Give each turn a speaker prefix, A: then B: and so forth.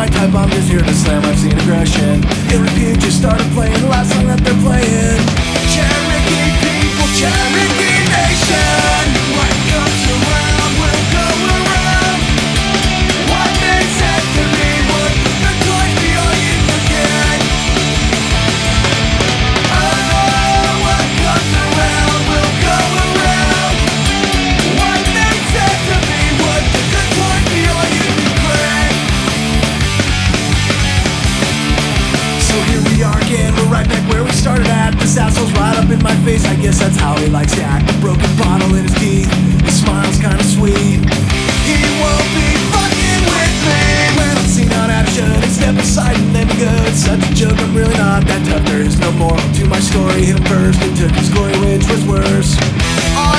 A: my type, I'm just here to slam. I've seen aggression. It refused Just started playing the last song that they're So here we are again, we're right back where we started at. This asshole's right up in my face, I guess that's how he likes to act. A broken bottle in his teeth, his smile's kinda sweet. He won't be fucking with me. When I'm seen on action, he step aside and then good. Such a joke, I'm really not that tough. There is no moral to my story, hit him first It took his glory, which was worse. I